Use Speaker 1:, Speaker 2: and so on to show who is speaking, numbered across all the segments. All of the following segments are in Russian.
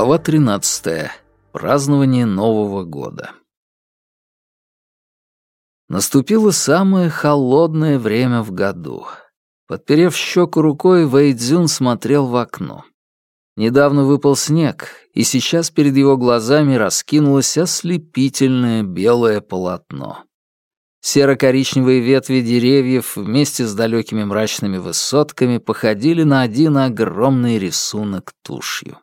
Speaker 1: Глава 13. Празднование Нового года. Наступило самое холодное время в году. Подперев щеку рукой, Вэйдзюн смотрел в окно. Недавно выпал снег, и сейчас перед его глазами раскинулось ослепительное белое полотно. Серо-коричневые ветви деревьев вместе с далекими мрачными высотками походили на один огромный рисунок тушью.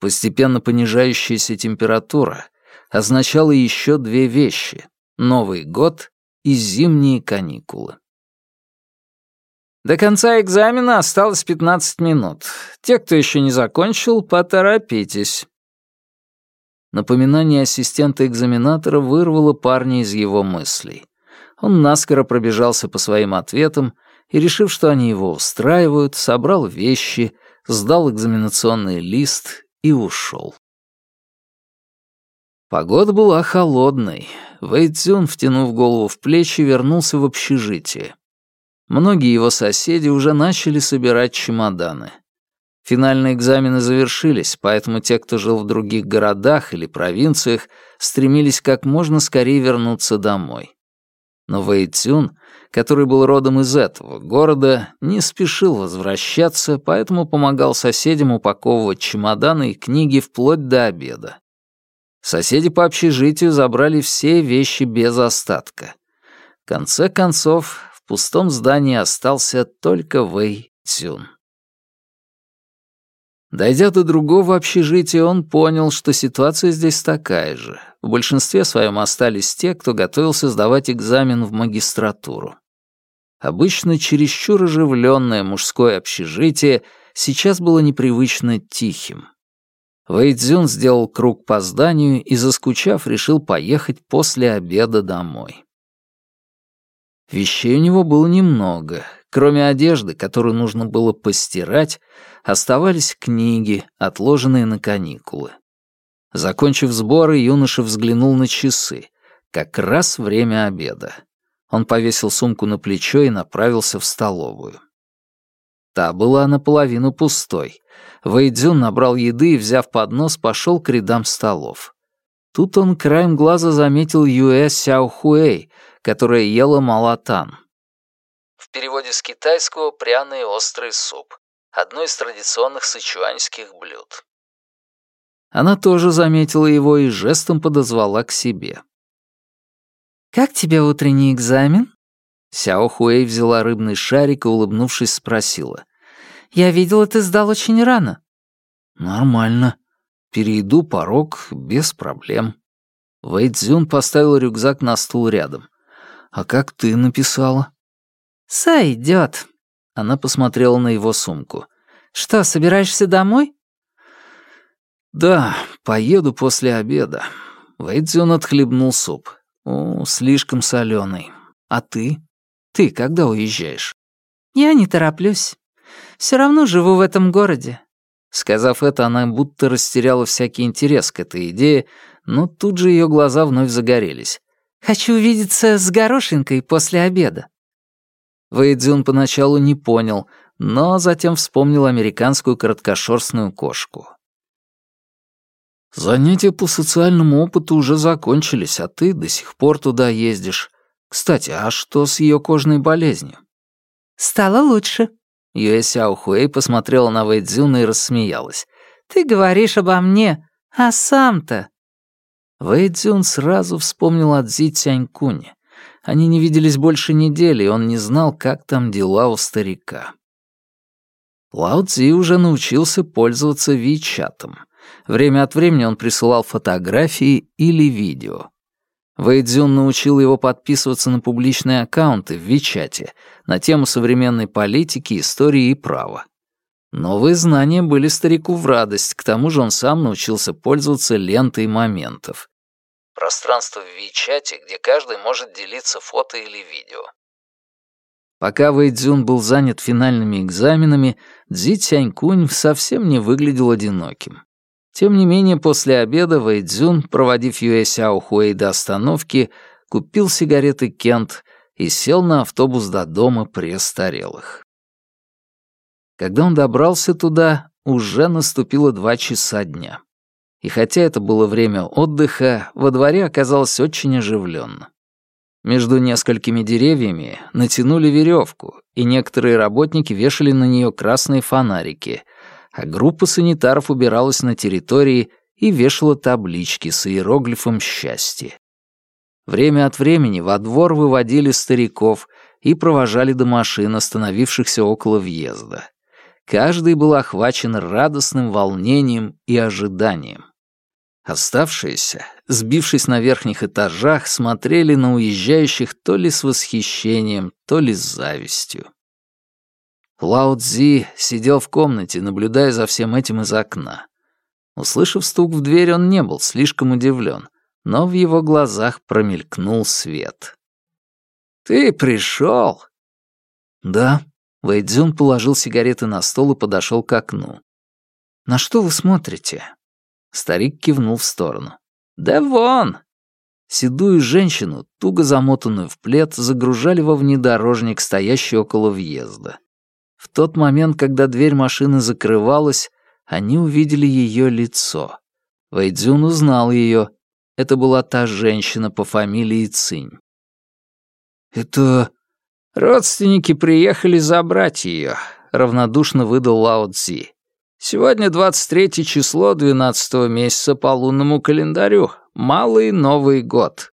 Speaker 1: Постепенно понижающаяся температура означала еще две вещи — Новый год и зимние каникулы. До конца экзамена осталось 15 минут. Те, кто еще не закончил, поторопитесь. Напоминание ассистента-экзаменатора вырвало парня из его мыслей. Он наскоро пробежался по своим ответам и, решив, что они его устраивают, собрал вещи, сдал экзаменационный лист и ушел. Погода была холодной. Вэйцзюн, втянув голову в плечи, вернулся в общежитие. Многие его соседи уже начали собирать чемоданы. Финальные экзамены завершились, поэтому те, кто жил в других городах или провинциях, стремились как можно скорее вернуться домой. Но Вэйцюн, который был родом из этого города, не спешил возвращаться, поэтому помогал соседям упаковывать чемоданы и книги вплоть до обеда. Соседи по общежитию забрали все вещи без остатка. В конце концов, в пустом здании остался только Вэй Цюн. Дойдя до другого общежития, он понял, что ситуация здесь такая же. В большинстве своем остались те, кто готовился сдавать экзамен в магистратуру. Обычно чересчур оживленное мужское общежитие сейчас было непривычно тихим. Вэйдзюн сделал круг по зданию и, заскучав, решил поехать после обеда домой. Вещей у него было немного. Кроме одежды, которую нужно было постирать, оставались книги, отложенные на каникулы. Закончив сборы, юноша взглянул на часы. Как раз время обеда. Он повесил сумку на плечо и направился в столовую. Та была наполовину пустой. Вэйдзюн набрал еды и, взяв поднос, пошел к рядам столов. Тут он краем глаза заметил Юэ Сяохуэй, которая ела малатан. В переводе с китайского «пряный острый суп» — одно из традиционных сычуаньских блюд. Она тоже заметила его и жестом подозвала к себе.
Speaker 2: «Как тебе утренний экзамен?»
Speaker 1: Сяо Хуэй взяла рыбный шарик и, улыбнувшись, спросила.
Speaker 2: «Я видела, ты сдал очень рано».
Speaker 1: «Нормально. Перейду порог без проблем». Вэй Цзюн поставил рюкзак на стул рядом. «А как ты написала?»
Speaker 2: «Сойдёт».
Speaker 1: Она посмотрела на его сумку.
Speaker 2: «Что, собираешься домой?»
Speaker 1: «Да, поеду после обеда». Вэйдзюн отхлебнул суп. «О, слишком соленый. А ты? Ты когда уезжаешь?»
Speaker 2: «Я не тороплюсь. Все равно живу в этом городе».
Speaker 1: Сказав это, она будто растеряла всякий интерес к этой идее, но тут же ее глаза вновь загорелись.
Speaker 2: «Хочу увидеться с горошинкой после обеда».
Speaker 1: Вэйдзюн поначалу не понял, но затем вспомнил американскую короткошерстную кошку. «Занятия по социальному опыту уже закончились, а ты до сих пор туда ездишь. Кстати, а что с ее кожной болезнью?»
Speaker 2: «Стало лучше».
Speaker 1: Юэ Сяохуэй посмотрела на Вэйдзюна и рассмеялась.
Speaker 2: «Ты говоришь обо мне, а сам-то...»
Speaker 1: Вэйдзюн сразу вспомнил о Цзи Тянькуне. Они не виделись больше недели, и он не знал, как там дела у старика. Лао Цзи уже научился пользоваться Вичатом. Время от времени он присылал фотографии или видео. Вэйдзюн научил его подписываться на публичные аккаунты в Вичате на тему современной политики, истории и права. Новые знания были старику в радость, к тому же он сам научился пользоваться лентой моментов. Пространство в Вичате, где каждый может делиться фото или видео. Пока Вэйдзюн был занят финальными экзаменами, Цзи Цянькунь совсем не выглядел одиноким. Тем не менее, после обеда Вэйдзюн, проводив Юэ Сяо Хуэй до остановки, купил сигареты Кент и сел на автобус до дома престарелых. Когда он добрался туда, уже наступило два часа дня. И хотя это было время отдыха, во дворе оказалось очень оживленно. Между несколькими деревьями натянули веревку, и некоторые работники вешали на нее красные фонарики, а группа санитаров убиралась на территории и вешала таблички с иероглифом «Счастье». Время от времени во двор выводили стариков и провожали до машин, остановившихся около въезда. Каждый был охвачен радостным волнением и ожиданием. Оставшиеся, сбившись на верхних этажах, смотрели на уезжающих то ли с восхищением, то ли с завистью. Лао Цзи сидел в комнате, наблюдая за всем этим из окна. Услышав стук в дверь, он не был слишком удивлен, но в его глазах промелькнул свет. «Ты пришел?» «Да». Вэйдзюн положил сигареты на стол и подошел к окну. «На что вы смотрите?» Старик кивнул в сторону. «Да вон!» Седую женщину, туго замотанную в плед, загружали во внедорожник, стоящий около въезда. В тот момент, когда дверь машины закрывалась, они увидели ее лицо. Вэйдзюн узнал ее. Это была та женщина по фамилии Цинь. «Это...» «Родственники приехали забрать ее», — равнодушно выдал Лао Цзи. Сегодня 23 число 12 месяца по лунному календарю. Малый Новый год.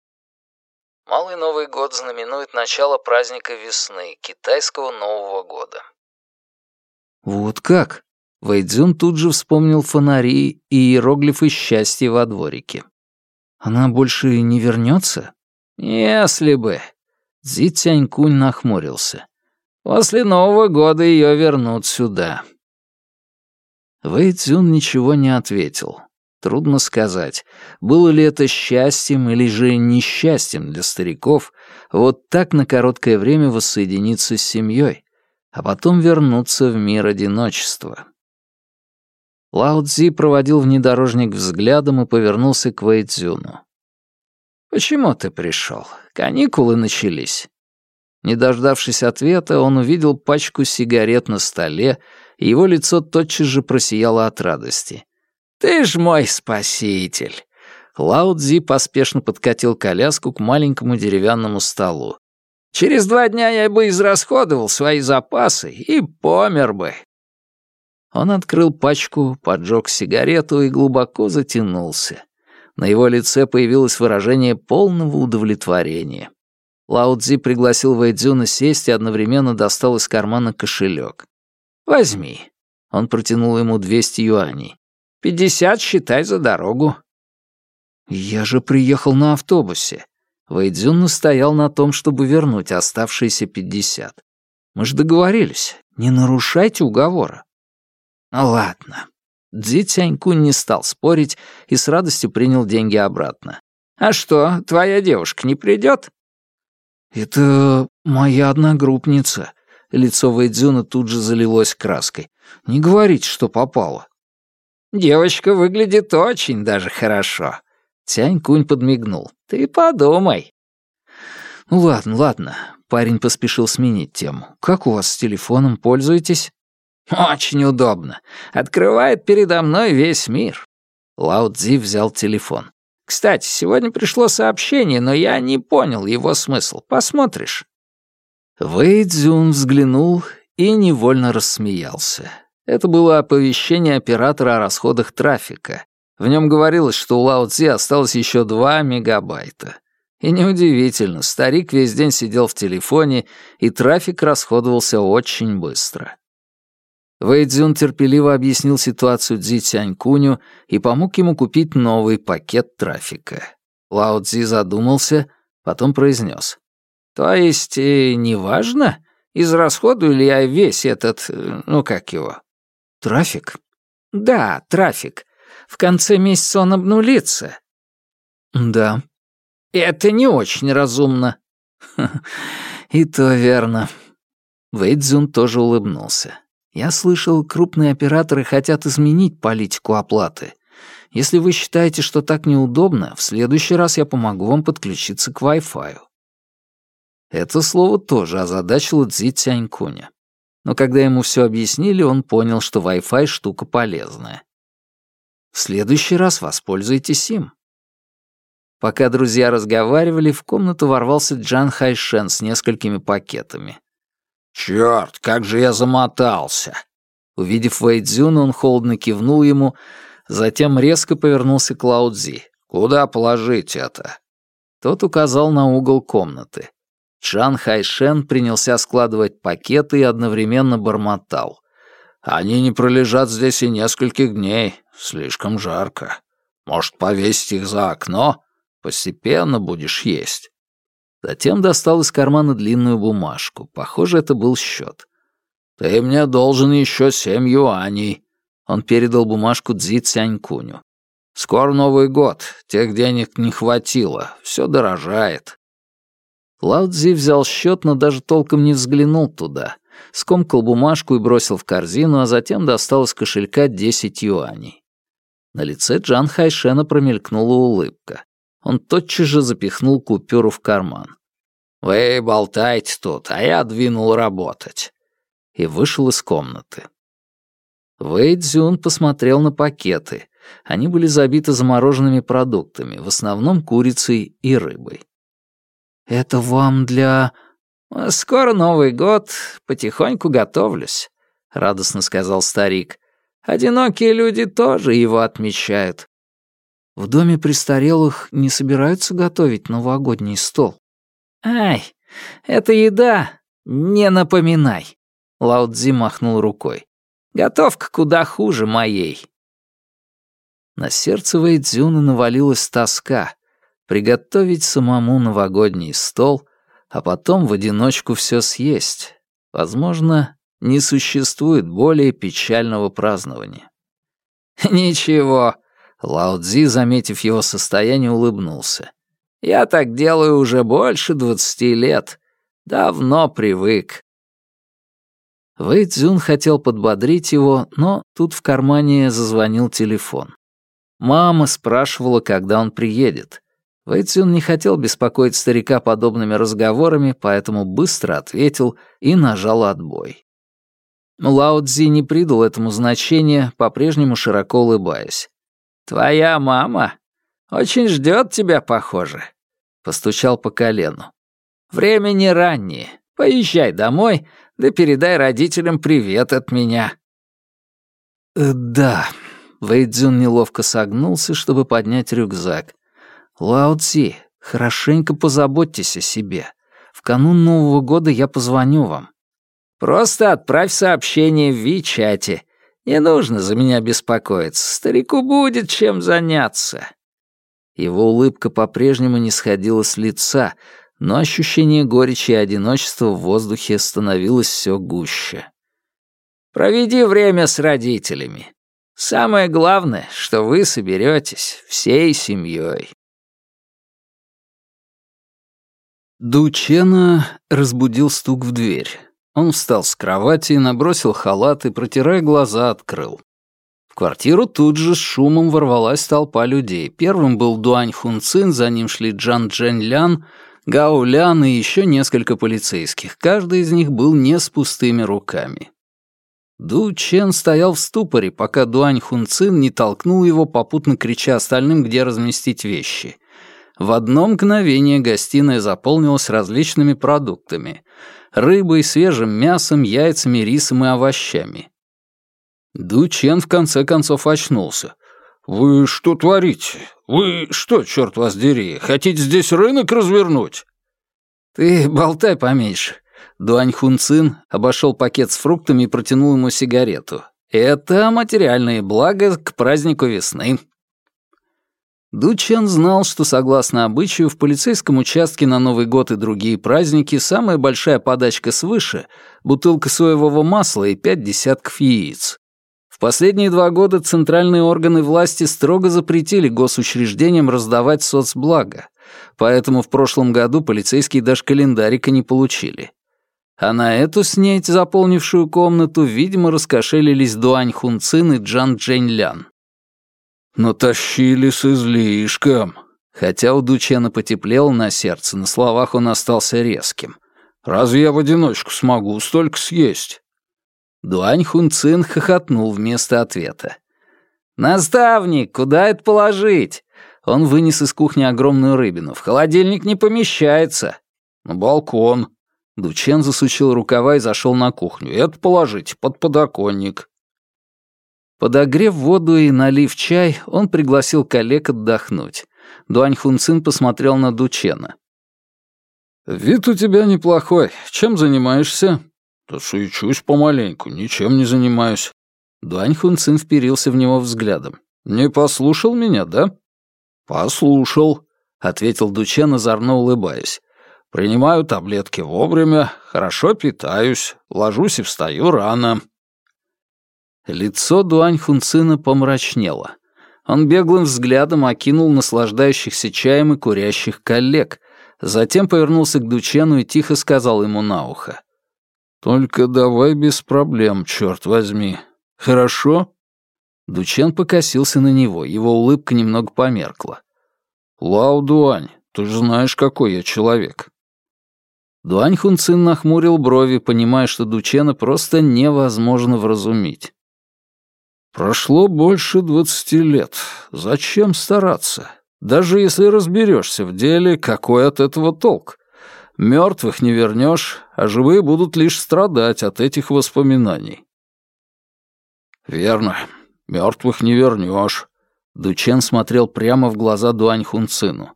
Speaker 1: Малый Новый год знаменует начало праздника весны, китайского Нового года. Вот как? Вэйдзюн тут же вспомнил фонари и иероглифы счастья во дворике. Она больше не вернется?
Speaker 2: Если бы.
Speaker 1: Цзи Цянькунь нахмурился.
Speaker 2: После Нового года ее вернут сюда.
Speaker 1: Вэй Цзюн ничего не ответил. Трудно сказать, было ли это счастьем или же несчастьем для стариков вот так на короткое время воссоединиться с семьей, а потом вернуться в мир одиночества. Лао Цзи проводил внедорожник взглядом и повернулся к Вэй Цзюну.
Speaker 2: «Почему ты пришел? Каникулы начались».
Speaker 1: Не дождавшись ответа, он увидел пачку сигарет на столе и его лицо тотчас же просияло от радости.
Speaker 2: «Ты ж мой спаситель!»
Speaker 1: Лао Цзи поспешно подкатил коляску к маленькому деревянному столу.
Speaker 2: «Через два дня я бы израсходовал свои запасы и помер бы».
Speaker 1: Он открыл пачку, поджег сигарету и глубоко затянулся. На его лице появилось выражение полного удовлетворения. Лао Цзи пригласил Вэйдзюна сесть и одновременно достал из кармана кошелек.
Speaker 2: Возьми».
Speaker 1: Он протянул ему 200 юаней.
Speaker 2: «Пятьдесят считай за дорогу».
Speaker 1: «Я же приехал на автобусе». Вэйдзюн настоял на том, чтобы вернуть оставшиеся пятьдесят. «Мы же договорились. Не нарушайте уговора».
Speaker 2: «Ну ладно».
Speaker 1: Дзи Тянькунь не стал спорить и с радостью принял деньги обратно.
Speaker 2: «А что, твоя девушка не придет?»
Speaker 1: «Это моя одногруппница», Лицо Вэйдзюна тут же залилось краской. «Не говорите, что попало».
Speaker 2: «Девочка выглядит очень даже хорошо».
Speaker 1: Тянь-кунь подмигнул.
Speaker 2: «Ты подумай».
Speaker 1: «Ну ладно, ладно». Парень поспешил сменить тему. «Как у вас с телефоном? Пользуетесь?»
Speaker 2: «Очень удобно. Открывает передо мной весь мир».
Speaker 1: Лао Цзи взял телефон.
Speaker 2: «Кстати, сегодня пришло сообщение, но я не понял его смысл. Посмотришь?»
Speaker 1: Вэй Цзюн взглянул и невольно рассмеялся. Это было оповещение оператора о расходах трафика. В нем говорилось, что у Лао Цзи осталось еще 2 мегабайта. И неудивительно, старик весь день сидел в телефоне, и трафик расходовался очень быстро. Вэй Цзюн терпеливо объяснил ситуацию Цзи Цянькуню и помог ему купить новый пакет трафика. Лао Цзи задумался, потом произнес.
Speaker 2: То есть, э, неважно, израсходую ли я весь этот, э, ну как его?
Speaker 1: Трафик?
Speaker 2: Да, трафик. В конце месяца он обнулится.
Speaker 1: Да.
Speaker 2: Это не очень разумно.
Speaker 1: И то верно. Вэйдзюн тоже улыбнулся. Я слышал, крупные операторы хотят изменить политику оплаты. Если вы считаете, что так неудобно, в следующий раз я помогу вам подключиться к Wi-Fi. Это слово тоже озадачило Цзи Цянькуня. но когда ему все объяснили, он понял, что Wi-Fi штука полезная. В следующий раз воспользуйтесь им. Пока друзья разговаривали, в комнату ворвался Джан Хайшен с несколькими пакетами.
Speaker 2: «Чёрт, как же я замотался!»
Speaker 1: Увидев Вэйдзюна, он холодно кивнул ему, затем резко повернулся к Лаудзи.
Speaker 2: «Куда положить это?»
Speaker 1: Тот указал на угол комнаты. Чан Хайшен принялся складывать пакеты и одновременно бормотал.
Speaker 2: «Они не пролежат здесь и нескольких дней. Слишком жарко. Может, повесить их за окно? Постепенно будешь есть».
Speaker 1: Затем достал из кармана длинную бумажку. Похоже, это был счет.
Speaker 2: «Ты мне должен еще семь юаней».
Speaker 1: Он передал бумажку Цзи Цянькуню.
Speaker 2: «Скоро Новый год. Тех денег не хватило. Все дорожает».
Speaker 1: Лао Цзи взял счет, но даже толком не взглянул туда. Скомкал бумажку и бросил в корзину, а затем достал из кошелька десять юаней. На лице Джан Хайшена промелькнула улыбка. Он тотчас же запихнул купюру в карман.
Speaker 2: «Вы болтайте тут, а я двинул работать».
Speaker 1: И вышел из комнаты. Вэй Цзюн посмотрел на пакеты. Они были забиты замороженными продуктами, в основном курицей и рыбой. «Это вам для...»
Speaker 2: «Скоро Новый год, потихоньку готовлюсь», — радостно сказал старик. «Одинокие люди тоже его отмечают.
Speaker 1: В доме престарелых не собираются готовить новогодний стол.
Speaker 2: «Ай, это еда, не напоминай!» Лао Цзи махнул рукой. «Готовка куда хуже моей».
Speaker 1: На сердце Вэйдзюна навалилась тоска. Приготовить самому новогодний стол, а потом в одиночку все съесть. Возможно, не существует более печального празднования.
Speaker 2: «Ничего, Лао Цзи, заметив его состояние, улыбнулся. «Я так делаю уже больше двадцати лет. Давно привык».
Speaker 1: Вэй Цзюн хотел подбодрить его, но тут в кармане зазвонил телефон. Мама спрашивала, когда он приедет. Вэй Цзюн не хотел беспокоить старика подобными разговорами, поэтому быстро ответил и нажал отбой. Лао Цзи не придал этому значения, по-прежнему широко улыбаясь.
Speaker 2: «Твоя мама очень ждет тебя, похоже», — постучал по колену. «Время не раннее. Поезжай домой, да передай родителям привет от меня».
Speaker 1: «Э, «Да», — Вэйдзюн неловко согнулся, чтобы поднять рюкзак. «Лао хорошенько позаботьтесь о себе. В канун Нового года я позвоню вам».
Speaker 2: «Просто отправь сообщение в Вичате не нужно за меня беспокоиться. Старику будет чем заняться».
Speaker 1: Его улыбка по-прежнему не сходила с лица, но ощущение горечи и одиночества в воздухе становилось все гуще.
Speaker 2: «Проведи время с родителями. Самое главное, что вы соберетесь всей семьей».
Speaker 1: Дучена разбудил стук в дверь. Он встал с кровати, набросил халат и, протирая глаза, открыл. В квартиру тут же с шумом ворвалась толпа людей. Первым был Дуань Хунцин, за ним шли Джан Джен Гао Лян и еще несколько полицейских. Каждый из них был не с пустыми руками. Ду Чен стоял в ступоре, пока Дуань Хунцин не толкнул его, попутно крича остальным, где разместить вещи. В одно мгновение гостиная заполнилась различными продуктами — рыбой, свежим мясом, яйцами, рисом и овощами. Ду Чен в конце концов очнулся. «Вы что творите? Вы что, черт вас дери, хотите здесь рынок развернуть?»
Speaker 2: «Ты болтай поменьше».
Speaker 1: Дуань Хун Цин обошел пакет с фруктами и протянул ему сигарету. «Это материальные блага к празднику весны». Дучен знал, что, согласно обычаю, в полицейском участке на Новый год и другие праздники самая большая подачка свыше — бутылка соевого масла и пять десятков яиц. В последние два года центральные органы власти строго запретили госучреждениям раздавать соцблага, поэтому в прошлом году полицейские даже календарика не получили. А на эту снеть, заполнившую комнату, видимо, раскошелились Дуань Хунцин и Джан Джень Лян.
Speaker 2: «Натащили с излишком».
Speaker 1: Хотя у Дучена потеплело на сердце, на словах он остался резким.
Speaker 2: «Разве я в одиночку смогу столько съесть?»
Speaker 1: Дуань Хунцин хохотнул вместо ответа. «Наставник, куда это положить?» Он вынес из кухни огромную рыбину. «В холодильник не помещается». «На балкон». Дучен засучил рукава и зашел на кухню. «Это положите под подоконник». Подогрев воду и налив чай, он пригласил коллег отдохнуть. Дуань Хунцин посмотрел на Дучена. «Вид у тебя неплохой. Чем занимаешься?» «Да суечусь помаленьку, ничем не занимаюсь». Дуань Хунцин вперился в него взглядом. «Не послушал меня, да?» «Послушал», — ответил Дучен, озорно улыбаясь. «Принимаю таблетки вовремя, хорошо питаюсь, ложусь и встаю рано. Лицо Дуань Хунцина помрачнело. Он беглым взглядом окинул наслаждающихся чаем и курящих коллег, затем повернулся к Дучену и тихо сказал ему на ухо. «Только давай без проблем, черт возьми. Хорошо?» Дучен покосился на него, его улыбка немного померкла. «Лао Дуань, ты же знаешь, какой я человек». Дуань Хунцин нахмурил брови, понимая, что Дучена просто невозможно вразумить. Прошло больше двадцати лет. Зачем стараться? Даже если разберешься в деле, какой от этого толк? Мертвых не вернешь, а живые будут лишь страдать от этих воспоминаний. Верно, мертвых не вернешь. Дучен смотрел прямо в глаза Дуань Хунцину.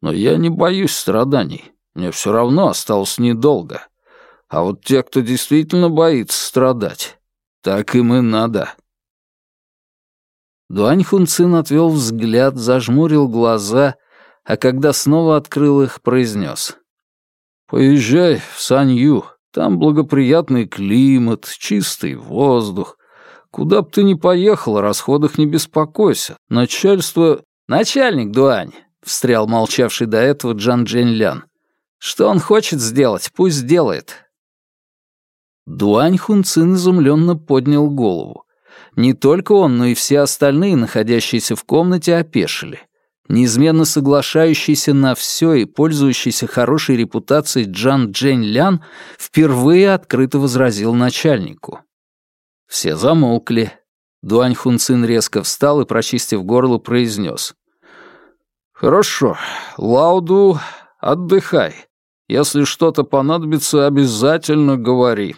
Speaker 1: Но я не боюсь страданий. Мне все равно осталось недолго. А вот те, кто действительно боится страдать, так им и надо. Дуань Хунцин отвел взгляд, зажмурил глаза, а когда снова открыл их, произнес. «Поезжай в Санью, там благоприятный климат, чистый воздух. Куда б ты ни поехал, о расходах не беспокойся. Начальство...» «Начальник, Дуань», — встрял молчавший до этого Джан Джень Лян. «Что он хочет сделать, пусть сделает». Дуань Хунцин изумленно поднял голову. Не только он, но и все остальные, находящиеся в комнате, опешили. Неизменно соглашающийся на все и пользующийся хорошей репутацией Джан Джень Лян впервые открыто возразил начальнику. Все замолкли. Дуань Хунцин резко встал и, прочистив горло, произнес. «Хорошо, Лауду, отдыхай. Если что-то понадобится, обязательно говори».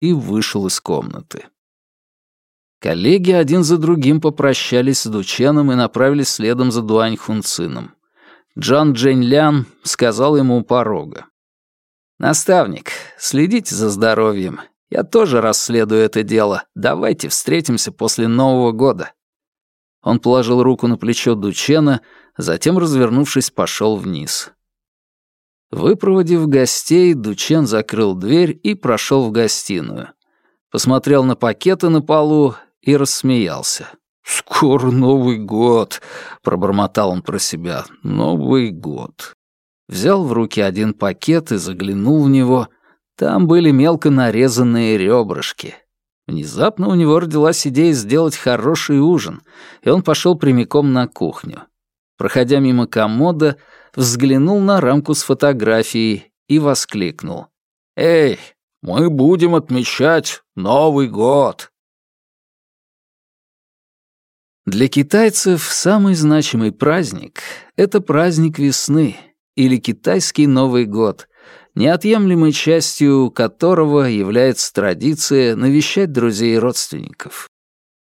Speaker 1: И вышел из комнаты. Коллеги один за другим попрощались с Дученом и направились следом за Дуань Хунцином. Джан Джень Лян сказал ему у порога. «Наставник, следите за здоровьем. Я тоже расследую это дело. Давайте встретимся после Нового года». Он положил руку на плечо Дучена, затем, развернувшись, пошел вниз. Выпроводив гостей, Дучен закрыл дверь и прошел в гостиную. Посмотрел на пакеты на полу и рассмеялся. «Скоро Новый год!» — пробормотал он про себя. «Новый год!» Взял в руки один пакет и заглянул в него. Там были мелко нарезанные ребрышки. Внезапно у него родилась идея сделать хороший ужин, и он пошел прямиком на кухню. Проходя мимо комода, взглянул на рамку с фотографией и воскликнул. «Эй, мы будем отмечать Новый год!» Для китайцев самый значимый праздник — это праздник весны или китайский Новый год, неотъемлемой частью которого является традиция навещать друзей и родственников.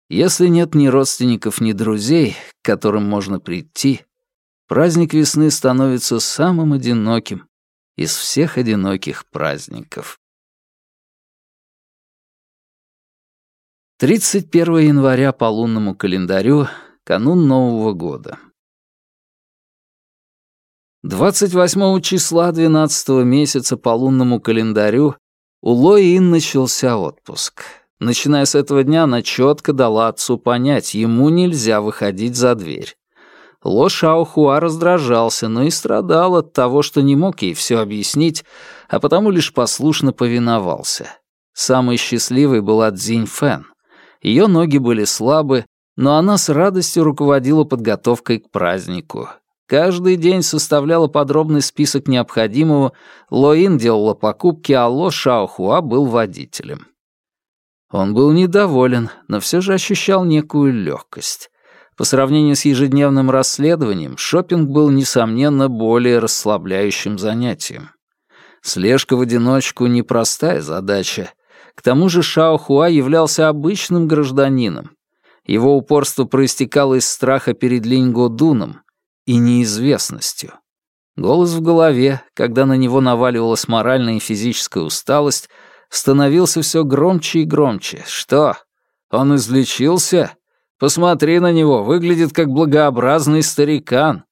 Speaker 1: Если нет ни родственников, ни друзей, к которым можно прийти, праздник весны становится самым одиноким из всех одиноких праздников. 31 января по лунному календарю, канун Нового года. 28 числа 12 месяца по лунному календарю у Лои Ин начался отпуск. Начиная с этого дня, она четко дала отцу понять, ему нельзя выходить за дверь. Ло Шаохуа раздражался, но и страдал от того, что не мог ей все объяснить, а потому лишь послушно повиновался. Самой счастливой была Цзинь Фэн. Ее ноги были слабы, но она с радостью руководила подготовкой к празднику. Каждый день составляла подробный список необходимого, Лоин делала покупки, а Ло Шаохуа был водителем. Он был недоволен, но все же ощущал некую легкость. По сравнению с ежедневным расследованием, шопинг был, несомненно, более расслабляющим занятием. Слежка в одиночку — непростая задача. К тому же Шао Хуа являлся обычным гражданином. Его упорство проистекало из страха перед Линьго Дуном и неизвестностью. Голос в голове, когда на него наваливалась моральная и физическая усталость, становился все громче и громче. «Что? Он излечился? Посмотри на него, выглядит как благообразный старикан».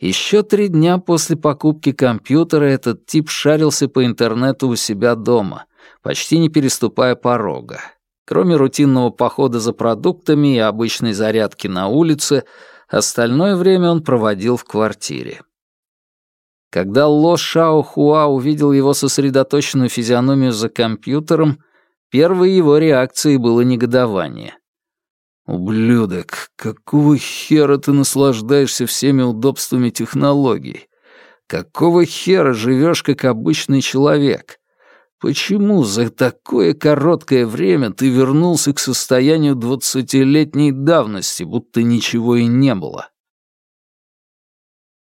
Speaker 1: Еще три дня после покупки компьютера этот тип шарился по интернету у себя дома, почти не переступая порога. Кроме рутинного похода за продуктами и обычной зарядки на улице, остальное время он проводил в квартире. Когда Ло Шао Хуа увидел его сосредоточенную физиономию за компьютером, первой его реакцией было негодование. «Ублюдок, какого хера ты наслаждаешься всеми удобствами технологий? Какого хера живешь как обычный человек? Почему за такое короткое время ты вернулся к состоянию двадцатилетней давности, будто ничего и не было?»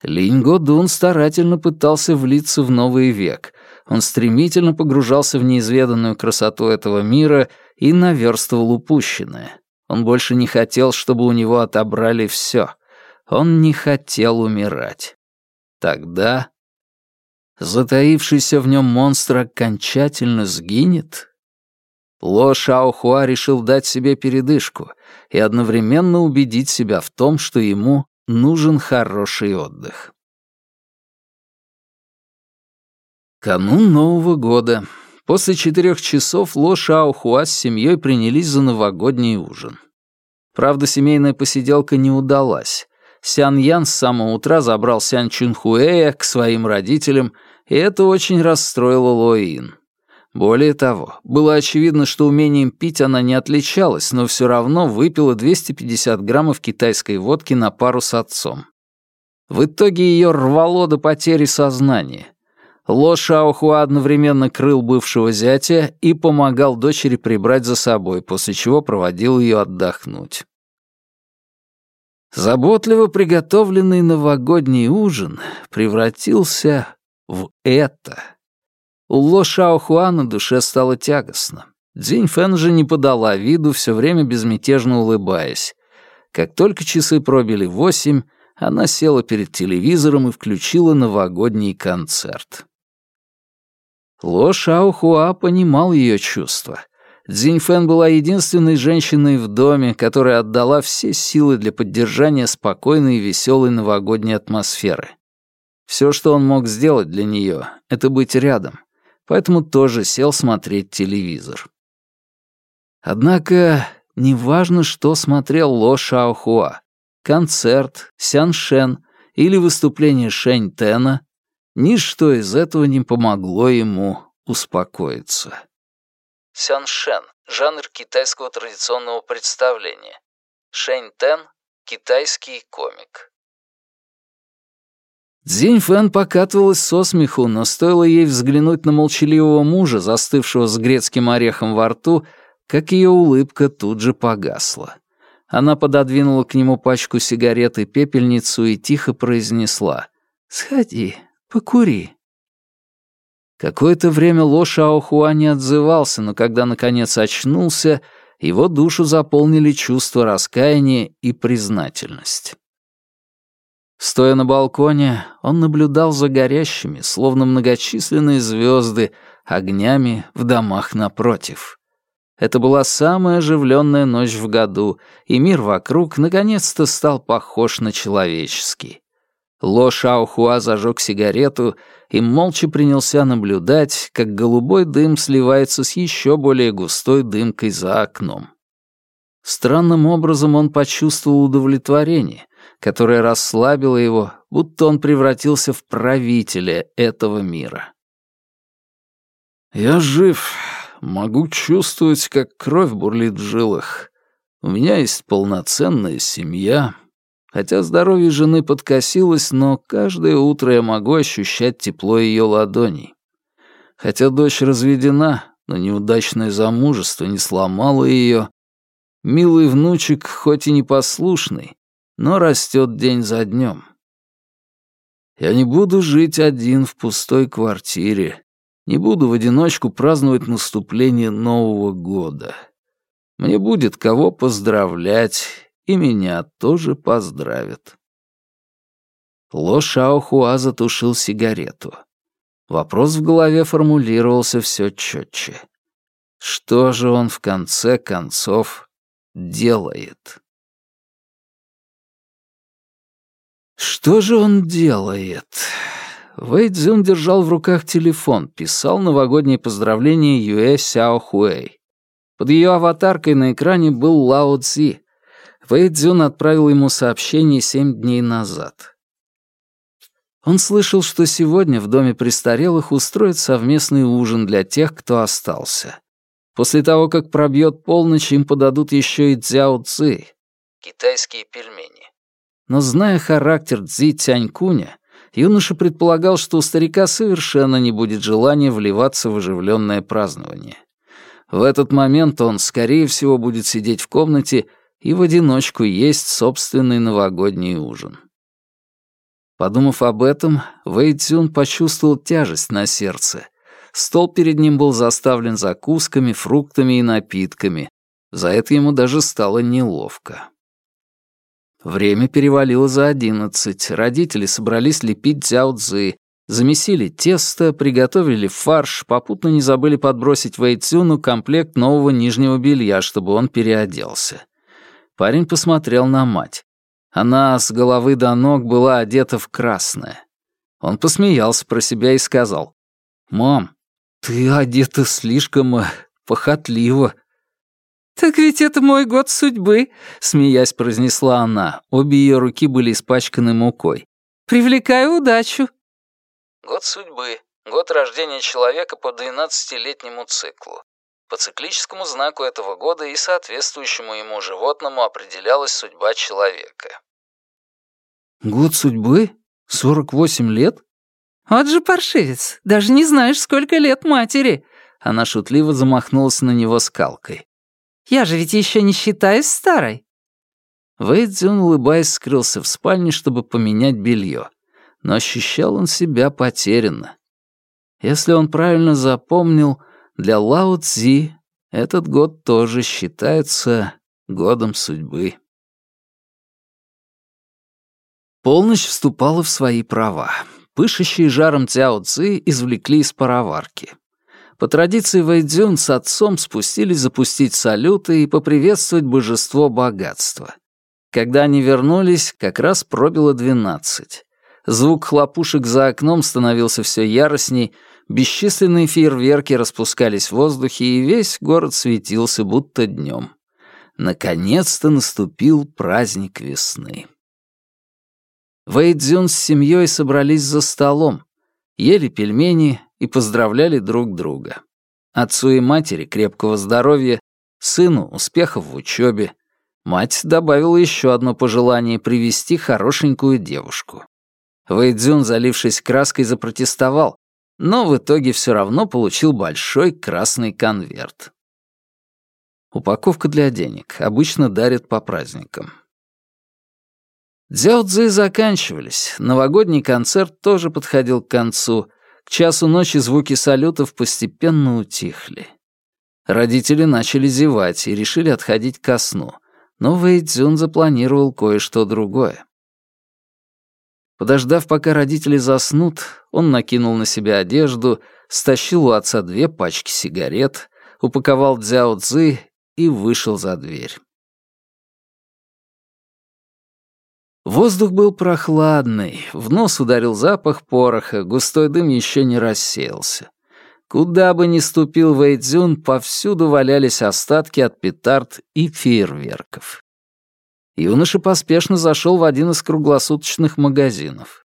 Speaker 1: Линго Дун старательно пытался влиться в новый век. Он стремительно погружался в неизведанную красоту этого мира и наверстывал упущенное. Он больше не хотел, чтобы у него отобрали все. Он не хотел умирать. Тогда затаившийся в нем монстр окончательно сгинет? Ло Шаохуа решил дать себе передышку и одновременно убедить себя в том, что ему нужен хороший отдых. Канун Нового года. После четырех часов Ло Шао Хуа с семьей принялись за новогодний ужин. Правда, семейная посиделка не удалась. Сян Ян с самого утра забрал Сян Чунхуэя к своим родителям, и это очень расстроило Ло Ин. Более того, было очевидно, что умением пить она не отличалась, но все равно выпила 250 граммов китайской водки на пару с отцом. В итоге ее рвало до потери сознания. Ло Шаохуа одновременно крыл бывшего зятя и помогал дочери прибрать за собой, после чего проводил ее отдохнуть. Заботливо приготовленный новогодний ужин превратился в это. У Ло Шаохуа на душе стало тягостно. Дзинь Фэн же не подала виду, все время безмятежно улыбаясь. Как только часы пробили восемь, она села перед телевизором и включила новогодний концерт. Ло Шаохуа понимал ее чувства. Цзиньфэн была единственной женщиной в доме, которая отдала все силы для поддержания спокойной и веселой новогодней атмосферы. Все, что он мог сделать для нее, это быть рядом, поэтому тоже сел смотреть телевизор. Однако неважно, что смотрел Ло Шаохуа — концерт, Сяншен или выступление Шэнь Тена, Ничто из этого не помогло ему успокоиться. Сяншен — жанр китайского традиционного представления. Шэнь Тен — китайский комик. Цзинь Фэн покатывалась со смеху, но стоило ей взглянуть на молчаливого мужа, застывшего с грецким орехом во рту, как ее улыбка тут же погасла. Она пододвинула к нему пачку сигарет и пепельницу и тихо произнесла «Сходи, Покури». Какое-то время Ло Шаохуа не отзывался, но когда наконец очнулся, его душу заполнили чувство раскаяния и признательность. Стоя на балконе, он наблюдал за горящими, словно многочисленные звезды, огнями в домах напротив. Это была самая оживленная ночь в году, и мир вокруг наконец-то стал похож на человеческий. Ло Шаохуа зажег сигарету и молча принялся наблюдать, как голубой дым сливается с еще более густой дымкой за окном. Странным образом он почувствовал удовлетворение, которое расслабило его, будто он превратился в правителя этого мира. «Я жив, могу чувствовать, как кровь бурлит в жилах. У меня есть полноценная семья, Хотя здоровье жены подкосилось, но каждое утро я могу ощущать тепло ее ладоней. Хотя дочь разведена, но неудачное замужество не сломало ее. Милый внучек, хоть и непослушный, но растет день за днем. Я не буду жить один в пустой квартире, не буду в одиночку праздновать наступление Нового года. Мне будет кого поздравлять, и меня тоже поздравят. Ло Шаохуа затушил сигарету. Вопрос в голове формулировался все четче. Что же он в конце концов делает? Что же он делает? Вэй Цзюн держал в руках телефон, писал новогодние поздравления Юэ Сяо Хуэй. Под ее аватаркой на экране был Лао Цзи. Вэй Цзюн отправил ему сообщение семь дней назад. Он слышал, что сегодня в доме престарелых устроят совместный ужин для тех, кто остался. После того, как пробьет полночь, им подадут еще и цзяо цзи, китайские пельмени. Но зная характер Цзи Тянькуня, юноша предполагал, что у старика совершенно не будет желания вливаться в оживленное празднование. В этот момент он, скорее всего, будет сидеть в комнате и в одиночку есть собственный новогодний ужин. Подумав об этом, Вэй Цзюн почувствовал тяжесть на сердце. Стол перед ним был заставлен закусками, фруктами и напитками. За это ему даже стало неловко. Время перевалило за одиннадцать. Родители собрались лепить дзяо-дзы, замесили тесто, приготовили фарш, попутно не забыли подбросить Вэйцюну комплект нового нижнего белья, чтобы он переоделся. Парень посмотрел на мать. Она с головы до ног была одета в красное. Он посмеялся про себя и сказал, «Мам, ты одета слишком э, похотливо». «Так ведь это мой год судьбы», — смеясь произнесла она. Обе ее руки были испачканы мукой. «Привлекаю удачу». Год судьбы. Год рождения человека по 12-летнему циклу. По циклическому знаку этого года и соответствующему ему животному определялась судьба человека. «Год судьбы? 48 лет?» «Вот же паршивец, даже не знаешь, сколько лет матери!» Она шутливо замахнулась на него скалкой. «Я же ведь еще не считаюсь старой!» Вэйдзюн, улыбаясь, скрылся в спальне, чтобы поменять белье. Но ощущал он себя потерянно. Если он правильно запомнил, для Лао Цзи этот год тоже считается годом судьбы. Полночь вступала в свои права. Пышущие жаром Цяо Ци извлекли из пароварки. По традиции Вэйдзюн с отцом спустились запустить салюты и поприветствовать божество богатства. Когда они вернулись, как раз пробило двенадцать. Звук хлопушек за окном становился все яростней, бесчисленные фейерверки распускались в воздухе, и весь город светился будто днем. Наконец-то наступил праздник весны. Вэйдзюн с семьей собрались за столом, ели пельмени и поздравляли друг друга. Отцу и матери крепкого здоровья, сыну успехов в учебе. Мать добавила еще одно пожелание привести хорошенькую девушку. Вэйдзюн, залившись краской, запротестовал, но в итоге все равно получил большой красный конверт. Упаковка для денег обычно дарят по праздникам. Дзяо-дзы заканчивались, новогодний концерт тоже подходил к концу, к часу ночи звуки салютов постепенно утихли. Родители начали зевать и решили отходить ко сну, но Вэйдзюн запланировал кое-что другое. Подождав, пока родители заснут, он накинул на себя одежду, стащил у отца две пачки сигарет, упаковал дзяо цзы и вышел за дверь. Воздух был прохладный, в нос ударил запах пороха, густой дым еще не рассеялся. Куда бы ни ступил Вэйдзюн, повсюду валялись остатки от петард и фейерверков. Юноша поспешно зашел в один из круглосуточных магазинов.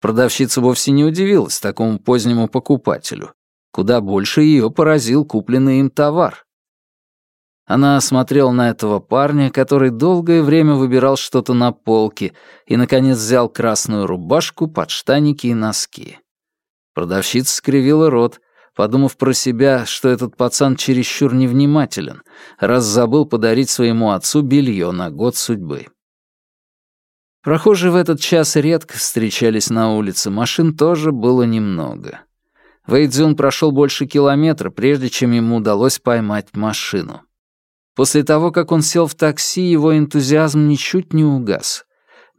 Speaker 1: Продавщица вовсе не удивилась такому позднему покупателю. Куда больше ее поразил купленный им товар. Она смотрела на этого парня, который долгое время выбирал что-то на полке и, наконец, взял красную рубашку, подштаники и носки. Продавщица скривила рот, подумав про себя, что этот пацан чересчур невнимателен, раз забыл подарить своему отцу белье на год судьбы. Прохожие в этот час редко встречались на улице, машин тоже было немного. Вэйдзюн прошел больше километра, прежде чем ему удалось поймать машину. После того, как он сел в такси, его энтузиазм ничуть не угас.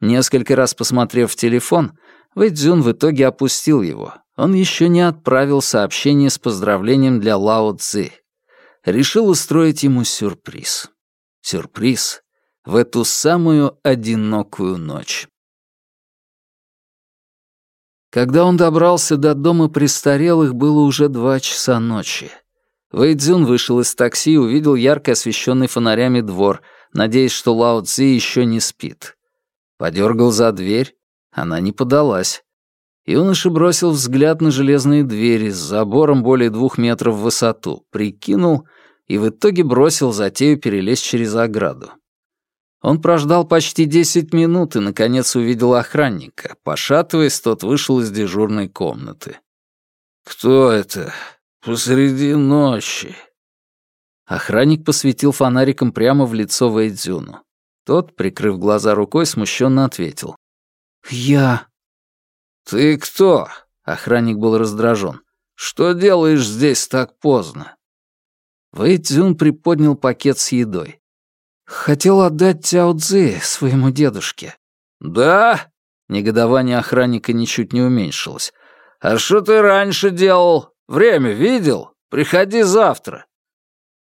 Speaker 1: Несколько раз посмотрев в телефон, Вэйдзюн в итоге опустил его. Он еще не отправил сообщение с поздравлением для Лао Цзи. Решил устроить ему сюрприз. Сюрприз в эту самую одинокую ночь. Когда он добрался до дома престарелых, было уже два часа ночи. Вэйдзюн вышел из такси и увидел ярко освещенный фонарями двор, надеясь, что Лао Цзи еще не спит. Подергал за дверь, она не подалась. Юноша бросил взгляд на железные двери с забором более двух метров в высоту, прикинул и в итоге бросил затею перелезть через ограду. Он прождал почти десять минут и, наконец, увидел охранника. Пошатываясь, тот вышел из дежурной комнаты. «Кто это? Посреди ночи?» Охранник посветил фонариком прямо в лицо Вэйдзюну. Тот, прикрыв глаза рукой, смущенно ответил. «Я...» «Ты кто?» — охранник был раздражен. «Что делаешь здесь так поздно?» Вэйдзюн приподнял пакет с едой. «Хотел отдать Цяо Цзы своему дедушке».
Speaker 2: «Да?»
Speaker 1: — негодование охранника ничуть не уменьшилось.
Speaker 2: «А что ты раньше делал? Время видел? Приходи завтра».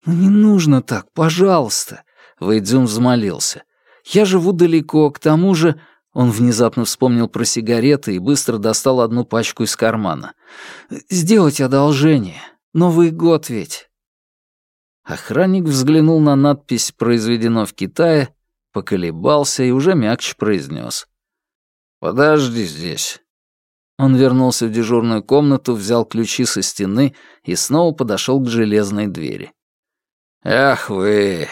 Speaker 1: «Ну не нужно так, пожалуйста», — Вэйдзюн взмолился. «Я живу далеко, к тому же...» Он внезапно вспомнил про сигареты и быстро достал одну пачку из кармана. «Сделать одолжение. Новый год ведь. Охранник взглянул на надпись «Произведено в Китае», поколебался и уже мягче произнес.
Speaker 2: «Подожди здесь».
Speaker 1: Он вернулся в дежурную комнату, взял ключи со стены и снова подошел к железной двери.
Speaker 2: «Эх вы,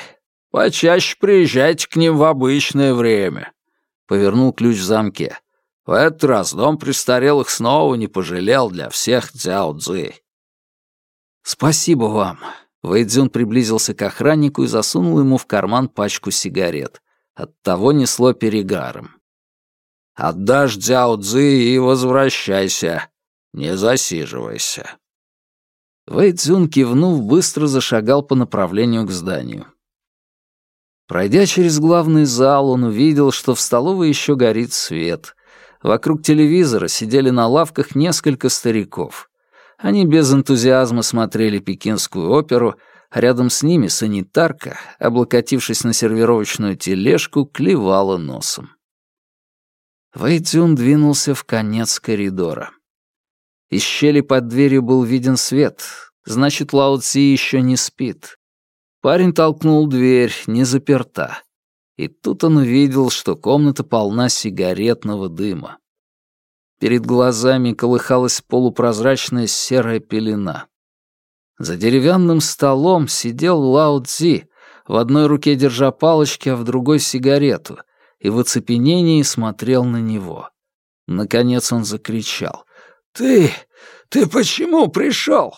Speaker 2: почаще приезжайте к ним в обычное время», — повернул ключ в замке. «В этот раз дом престарелых снова не пожалел для всех Цзяо Цзы».
Speaker 1: «Спасибо вам», Вэйдзюн приблизился к охраннику и засунул ему в карман пачку сигарет. Оттого несло перегаром.
Speaker 2: «Отдашь Дзяо Цзы и возвращайся. Не засиживайся».
Speaker 1: Вэйдзюн, кивнув, быстро зашагал по направлению к зданию. Пройдя через главный зал, он увидел, что в столовой еще горит свет. Вокруг телевизора сидели на лавках несколько стариков. Они без энтузиазма смотрели пекинскую оперу, а рядом с ними санитарка, облокотившись на сервировочную тележку, клевала носом. Вэйдзюн двинулся в конец коридора. Из щели под дверью был виден свет, значит, Лао Цзи еще не спит. Парень толкнул дверь, не заперта. И тут он увидел, что комната полна сигаретного дыма. Перед глазами колыхалась полупрозрачная серая пелена. За деревянным столом сидел Лао Цзи, в одной руке держа палочки, а в другой — сигарету, и в оцепенении смотрел на него. Наконец он закричал.
Speaker 2: «Ты... ты почему пришел?»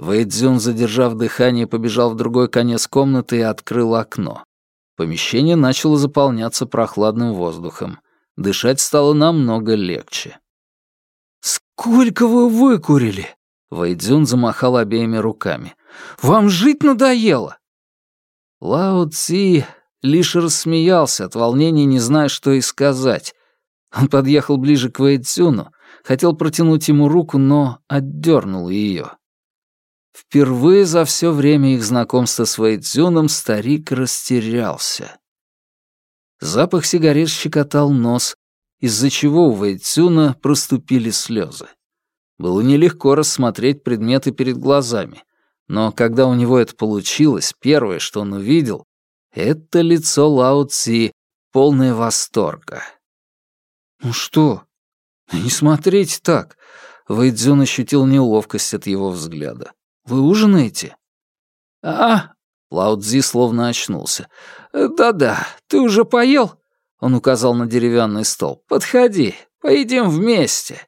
Speaker 1: Вэйдзюн, задержав дыхание, побежал в другой конец комнаты и открыл окно. Помещение начало заполняться прохладным воздухом. Дышать стало намного легче. «Сколько вы выкурили?» Вайдзюн замахал обеими руками. «Вам жить надоело?» Лао Ци лишь рассмеялся от волнения, не зная, что и сказать. Он подъехал ближе к Вэйдзюну, хотел протянуть ему руку, но отдернул ее. Впервые за все время их знакомства с Вэйдзюном старик растерялся. Запах сигарет щекотал нос, из-за чего у Вэйцюна проступили слезы. Было нелегко рассмотреть предметы перед глазами, но когда у него это получилось, первое, что он увидел, это лицо Лао Ци, полное восторга. «Ну что? Не смотрите так!» Вэйдзюн ощутил неловкость от его взгляда. «Вы ужинаете?»
Speaker 2: «А,
Speaker 1: Лао Цзи словно очнулся.
Speaker 2: «Да-да, ты уже поел?» Он указал на деревянный стол. «Подходи, поедим вместе».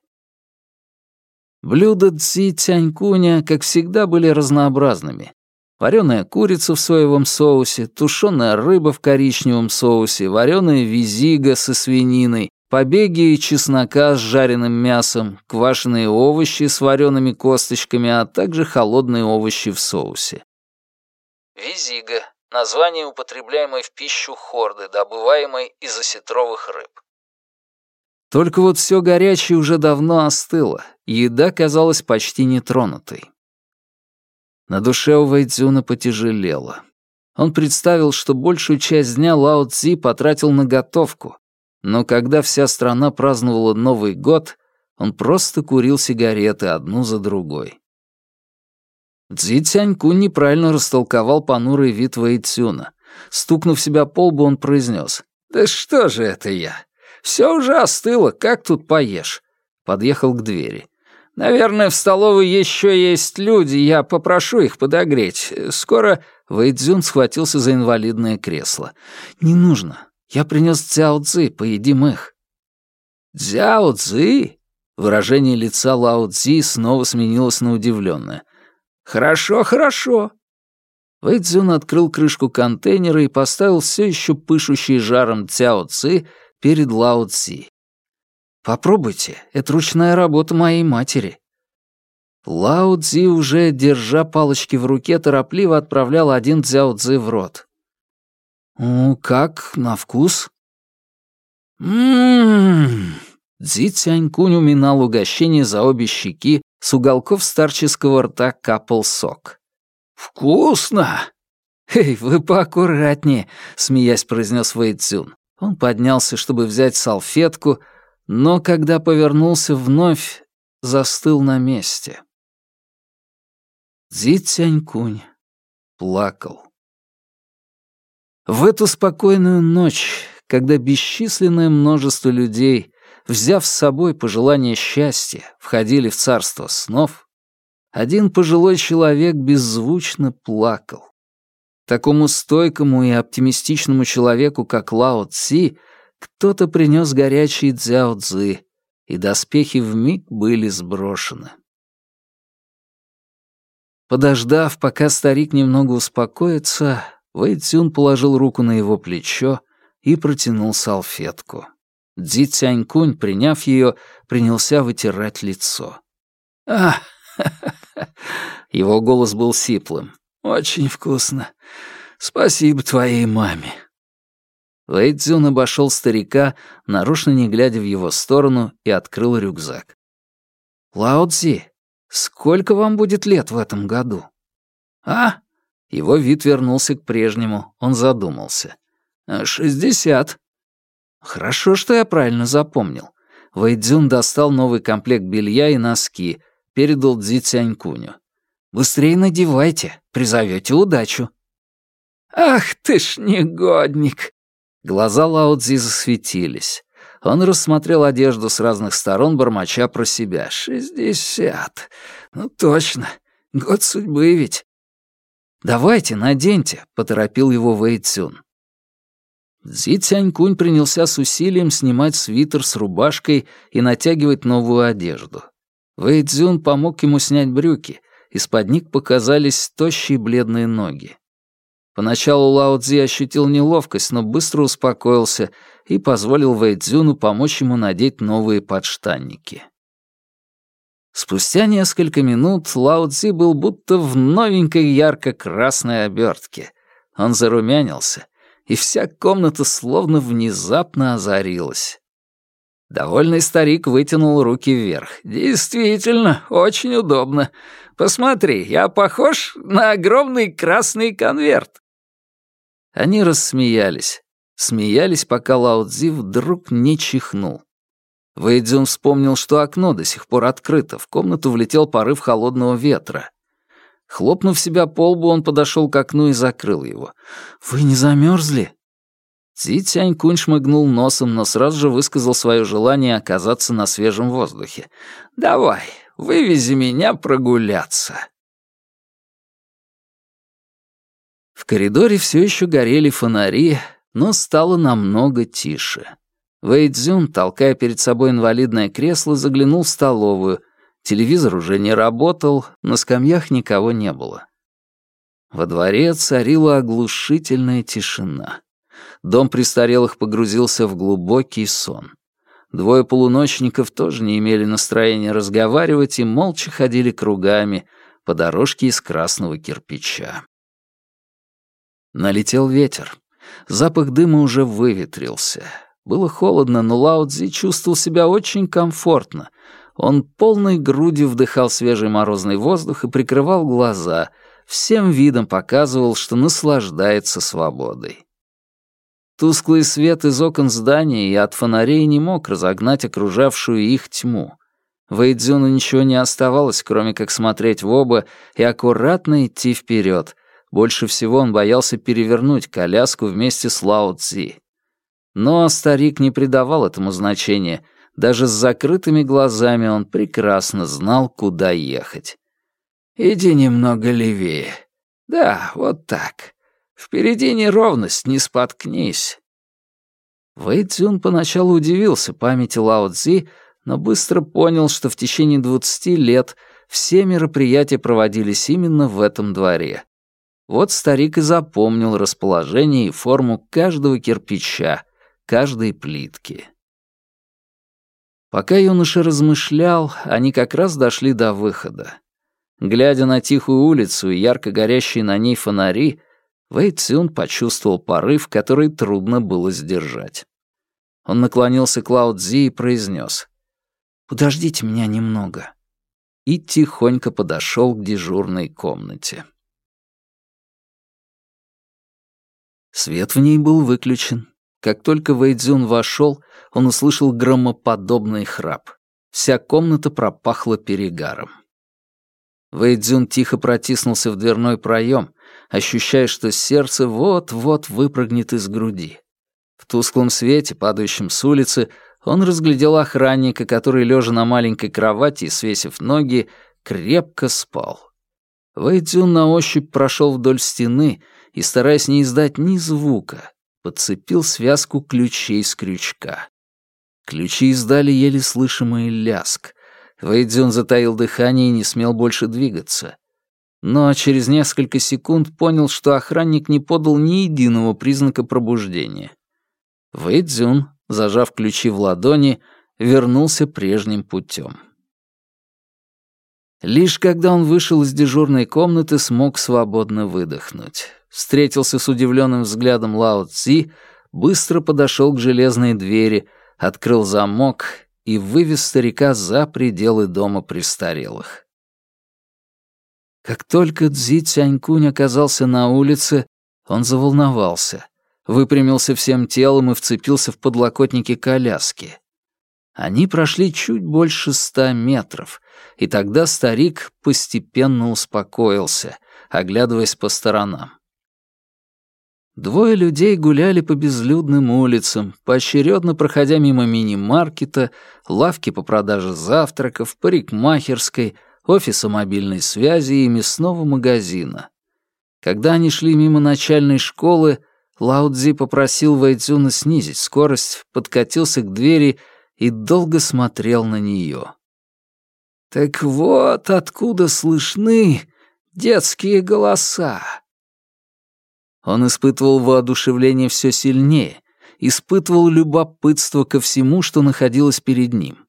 Speaker 1: Блюда Цзи Тянькуня, как всегда, были разнообразными. Вареная курица в соевом соусе, тушеная рыба в коричневом соусе, вареная визига со свининой, побеги чеснока с жареным мясом, квашеные овощи с вареными косточками, а также холодные овощи в соусе. Визига — название, употребляемое в пищу хорды, добываемой из осетровых рыб. Только вот все горячее уже давно остыло, еда казалась почти нетронутой. На душе у Вэйдзюна потяжелело. Он представил, что большую часть дня Лао Цзи потратил на готовку, но когда вся страна праздновала Новый год, он просто курил сигареты одну за другой. Цзи Цянькун неправильно растолковал понурый вид Вэйцюна. Стукнув себя по лбу, он произнес. «Да что же это я? Все уже остыло, как тут поешь?» Подъехал к двери. «Наверное, в столовой еще есть люди, я попрошу их подогреть. Скоро...» Вэйдзюн схватился за инвалидное кресло. «Не нужно. Я принес Цяо Цзи, поедим их». «Цяо Цзи?» Выражение лица Лао Цзи снова сменилось на удивленное. «Хорошо, хорошо». Вэйцзюн открыл крышку контейнера и поставил все еще пышущий жаром Цяо Ци перед Лао Цзи. «Попробуйте, это ручная работа моей матери». Лао Цзи, уже держа палочки в руке, торопливо отправлял один Цяо Цзи в рот. «Ну, как на вкус?» «М-м-м!» Цзи Цянькунь уминал угощение за обе щеки, с уголков старческого рта капал сок. «Вкусно!» «Эй, вы поаккуратнее», — смеясь произнес Вэй Цзюн. Он поднялся, чтобы взять салфетку, но когда повернулся вновь, застыл на месте. Цзи Цянькунь плакал. В эту спокойную ночь, когда бесчисленное множество людей, взяв с собой пожелание счастья, входили в царство снов, один пожилой человек беззвучно плакал. Такому стойкому и оптимистичному человеку, как Лао Ци, кто-то принес горячий дзяо цзы, и доспехи вмиг были сброшены. Подождав, пока старик немного успокоится, Вэй положил руку на его плечо и протянул салфетку. Дзи Цянькунь, приняв ее, принялся вытирать лицо. «А, Его голос был сиплым. «Очень вкусно. Спасибо твоей маме». Вэй обошел старика, нарочно не глядя в его сторону, и открыл рюкзак. «Лао Цзи, сколько вам будет лет в этом году?» «А?» Его вид вернулся к прежнему, он задумался. «Шестьдесят». «Хорошо, что я правильно запомнил». Вэйдзюн достал новый комплект белья и носки, передал Дзи Цянькуню. «Быстрее надевайте, призовете удачу». «Ах ты ж негодник!» Глаза Лао Цзи засветились. Он рассмотрел одежду с разных сторон, бормоча про себя. «Шестьдесят. Ну точно. Год судьбы ведь. «Давайте, наденьте», — поторопил его Вэй Цюн. Цзи Цянькунь принялся с усилием снимать свитер с рубашкой и натягивать новую одежду. Вэй Цзюн помог ему снять брюки, из-под них показались тощие бледные ноги. Поначалу Лао Цзи ощутил неловкость, но быстро успокоился и позволил Вэй Цзюну помочь ему надеть новые подштанники. Спустя несколько минут Лао Цзи был будто в новенькой ярко-красной обертке. Он зарумянился, и вся комната словно внезапно озарилась. Довольный старик вытянул руки вверх. «Действительно, очень удобно. Посмотри, я похож на огромный красный конверт». Они рассмеялись. Смеялись, пока Лао Цзи вдруг не чихнул. Вэйдзюн вспомнил, что окно до сих пор открыто, в комнату влетел порыв холодного ветра. Хлопнув себя по лбу, он подошел к окну и закрыл его. «Вы не замерзли?» Ци Цянькунь шмыгнул носом, но сразу же высказал свое желание оказаться на свежем воздухе. «Давай, вывези меня прогуляться». В коридоре все еще горели фонари, но стало намного тише. Вэй Цзюн, толкая перед собой инвалидное кресло, заглянул в столовую. Телевизор уже не работал, на скамьях никого не было. Во дворе царила оглушительная тишина. Дом престарелых погрузился в глубокий сон. Двое полуночников тоже не имели настроения разговаривать и молча ходили кругами по дорожке из красного кирпича. Налетел ветер. Запах дыма уже выветрился. Было холодно, но Лао Цзи чувствовал себя очень комфортно. Он полной грудью вдыхал свежий морозный воздух и прикрывал глаза, всем видом показывал, что наслаждается свободой. Тусклый свет из окон здания и от фонарей не мог разогнать окружавшую их тьму. Вэйдзюну ничего не оставалось, кроме как смотреть в оба и аккуратно идти вперед. Больше всего он боялся перевернуть коляску вместе с Лао Цзи. Но старик не придавал этому значения. Даже с закрытыми глазами он прекрасно знал, куда ехать. «Иди немного левее. Да, вот так. Впереди неровность, не споткнись». Вэй Цзюн поначалу удивился памяти Лао Цзи, но быстро понял, что в течение двадцати лет все мероприятия проводились именно в этом дворе. Вот старик и запомнил расположение и форму каждого кирпича, каждой плитки. Пока юноша размышлял, они как раз дошли до выхода. Глядя на тихую улицу и ярко горящие на ней фонари, Вэй Цюн почувствовал порыв, который трудно было сдержать. Он наклонился к Лао Цзи и произнес «Подождите меня немного» и тихонько подошел к дежурной комнате. Свет в ней был выключен, как только Вэйдзюн вошел, он услышал громоподобный храп. Вся комната пропахла перегаром. Вэйдзюн тихо протиснулся в дверной проем, ощущая, что сердце вот-вот выпрыгнет из груди. В тусклом свете, падающем с улицы, он разглядел охранника, который, лежа на маленькой кровати и свесив ноги, крепко спал. Вэйдзюн на ощупь прошел вдоль стены и, стараясь не издать ни звука, подцепил связку ключей с крючка. Ключи издали еле слышимый ляск. Вэйдзюн затаил дыхание и не смел больше двигаться. Но через несколько секунд понял, что охранник не подал ни единого признака пробуждения. Вэйдзюн, зажав ключи в ладони, вернулся прежним путем. Лишь когда он вышел из дежурной комнаты, смог свободно выдохнуть встретился с удивленным взглядом Лао Цзи, быстро подошел к железной двери, открыл замок и вывез старика за пределы дома престарелых. Как только Цзи Цянькунь оказался на улице, он заволновался, выпрямился всем телом и вцепился в подлокотники коляски. Они прошли чуть больше ста метров, и тогда старик постепенно успокоился, оглядываясь по сторонам. Двое людей гуляли по безлюдным улицам, поочередно проходя мимо мини-маркета, лавки по продаже завтраков, парикмахерской, офиса мобильной связи и мясного магазина. Когда они шли мимо начальной школы, Лаудзи попросил Вайдзюна снизить скорость, подкатился к двери и долго смотрел на нее. «Так вот откуда слышны детские голоса», он испытывал воодушевление все сильнее, испытывал любопытство ко всему, что находилось перед ним.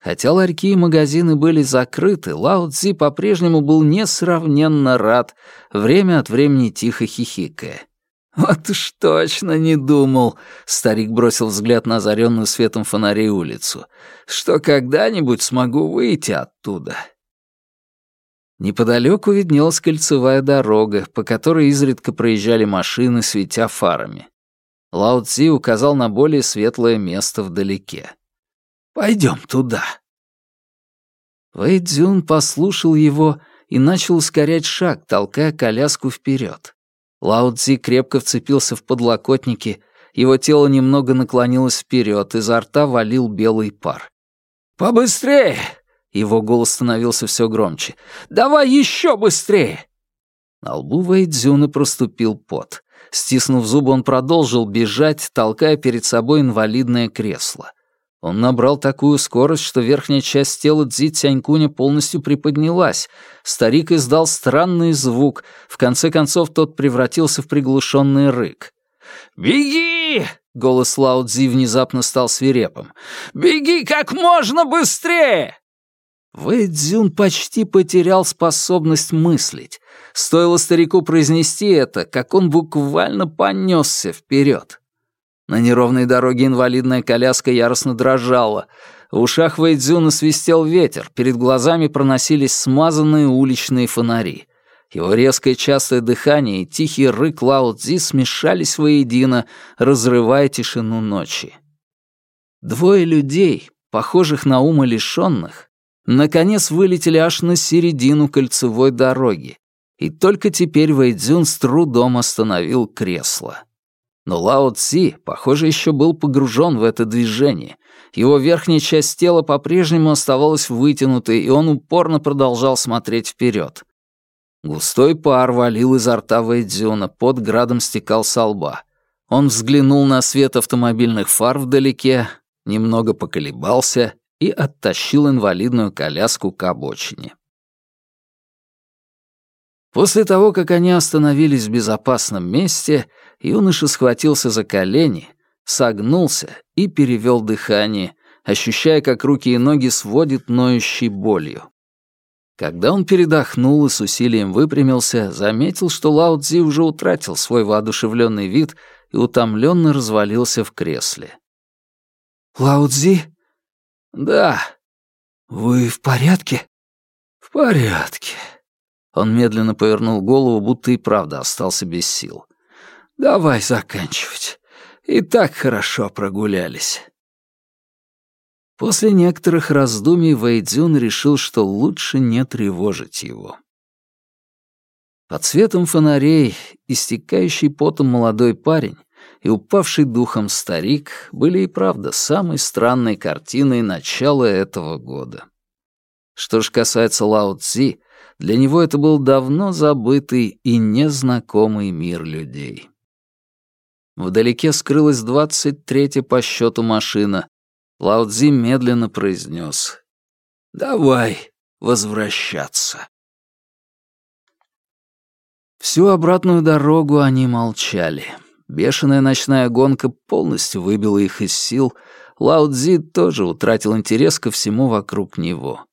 Speaker 1: Хотя ларьки и магазины были закрыты, Лао Цзи по-прежнему был несравненно рад, время от времени тихо хихикая. «Вот уж точно не думал», — старик бросил взгляд на озаренную светом фонарей улицу, «что когда-нибудь смогу выйти оттуда. Неподалеку виднелась кольцевая дорога, по которой изредка проезжали машины, светя фарами. Лао Цзи указал на более светлое место вдалеке. «Пойдем туда». Вэй Цзюн послушал его и начал ускорять шаг, толкая коляску вперед. Лао Цзи крепко вцепился в подлокотники, его тело немного наклонилось вперед, изо рта валил белый пар. «Побыстрее! Его голос становился все громче. «Давай еще быстрее!» На лбу Вэйдзюна проступил пот. Стиснув зубы, он продолжил бежать, толкая перед собой инвалидное кресло. Он набрал такую скорость, что верхняя часть тела Цзи Цянькуня полностью приподнялась. Старик издал странный звук. В конце концов, тот превратился в приглушенный рык. «Беги!» — голос Лао Цзи внезапно стал свирепым. «Беги как можно быстрее!» Вэй Цзюн почти потерял способность мыслить. Стоило старику произнести это, как он буквально понесся вперед. На неровной дороге инвалидная коляска яростно дрожала. В ушах Вэйдзюна свистел ветер, перед глазами проносились смазанные уличные фонари. Его резкое частое дыхание и тихий рык Лао Цзи смешались воедино, разрывая тишину ночи. Двое людей, похожих на ума лишенных, наконец вылетели аж на середину кольцевой дороги, и только теперь Вэйдзюн с трудом остановил кресло. Но Лао Цзи, похоже, еще был погружен в это движение. Его верхняя часть тела по-прежнему оставалась вытянутой, и он упорно продолжал смотреть вперед. Густой пар валил изо рта Вэйдзюна, под градом стекал со лба. Он взглянул на свет автомобильных фар вдалеке, немного поколебался и оттащил инвалидную коляску к обочине. После того, как они остановились в безопасном месте, юноша схватился за колени, согнулся и перевел дыхание, ощущая, как руки и ноги сводит ноющей болью. Когда он передохнул и с усилием выпрямился, заметил, что Лао Цзи уже утратил свой воодушевленный вид и утомленно развалился в кресле.
Speaker 2: «Лао Цзи?»
Speaker 1: «Да».
Speaker 2: «Вы в порядке?»
Speaker 1: «В порядке». Он медленно повернул голову, будто и правда остался без сил. «Давай заканчивать. И так хорошо прогулялись». После некоторых раздумий Вэйдзюн решил, что лучше не тревожить его. Под светом фонарей, истекающий потом молодой парень и упавший духом старик были и правда самой странной картиной начала этого года. Что ж касается Лао Цзи, для него это был давно забытый и незнакомый мир людей. Вдалеке скрылась двадцать третья по счету машина, Лао Цзи медленно произнес «Давай возвращаться». Всю обратную дорогу они молчали. Бешеная ночная гонка полностью выбила их из сил. Лао Цзи тоже утратил интерес ко всему вокруг него.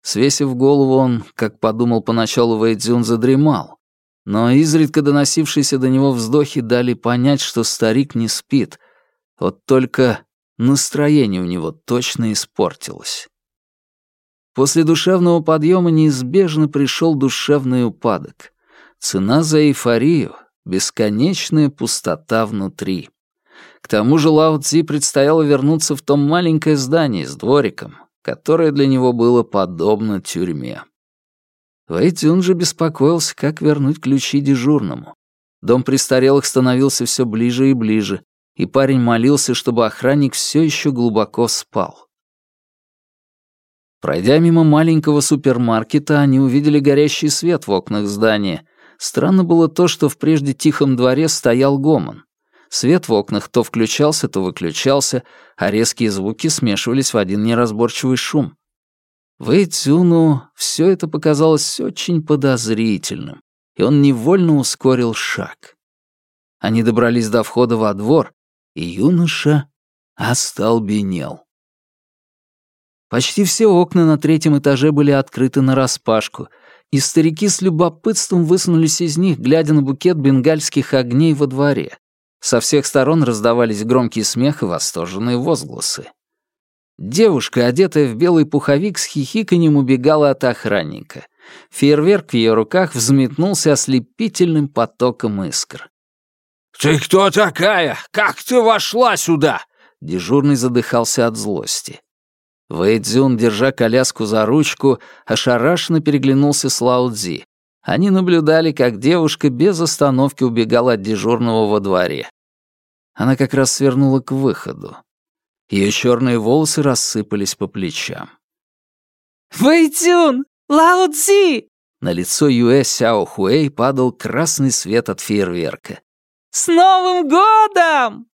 Speaker 1: Свесив голову, он, как подумал поначалу Вэйдзюн, задремал. Но изредка доносившиеся до него вздохи дали понять, что старик не спит. Вот только Настроение у него точно испортилось. После душевного подъема неизбежно пришел душевный упадок. Цена за эйфорию — бесконечная пустота внутри. К тому же Лао Цзи предстояло вернуться в то маленькое здание с двориком, которое для него было подобно тюрьме. Вэйцзюн же беспокоился, как вернуть ключи дежурному. Дом престарелых становился все ближе и ближе, и парень молился, чтобы охранник все еще глубоко спал. Пройдя мимо маленького супермаркета, они увидели горящий свет в окнах здания. Странно было то, что в прежде тихом дворе стоял гомон. Свет в окнах то включался, то выключался, а резкие звуки смешивались в один неразборчивый шум. Вэй Цюну все это показалось очень подозрительным, и он невольно ускорил шаг. Они добрались до входа во двор, и юноша остолбенел. Почти все окна на третьем этаже были открыты нараспашку, и старики с любопытством высунулись из них, глядя на букет бенгальских огней во дворе. Со всех сторон раздавались громкий смех и восторженные возгласы. Девушка, одетая в белый пуховик, с хихиканьем убегала от охранника. Фейерверк в ее руках взметнулся ослепительным потоком искр.
Speaker 2: «Ты кто такая? Как ты вошла сюда?»
Speaker 1: Дежурный задыхался от злости. Вэйдзюн, держа коляску за ручку, ошарашенно переглянулся с Лао Цзи. Они наблюдали, как девушка без остановки убегала от дежурного во дворе. Она как раз свернула к выходу. Ее черные волосы рассыпались по плечам.
Speaker 3: «Вэйдзюн! Лао Цзи!»
Speaker 1: На лицо Юэ Сяо Хуэй падал красный свет от фейерверка.
Speaker 3: «С Новым годом!»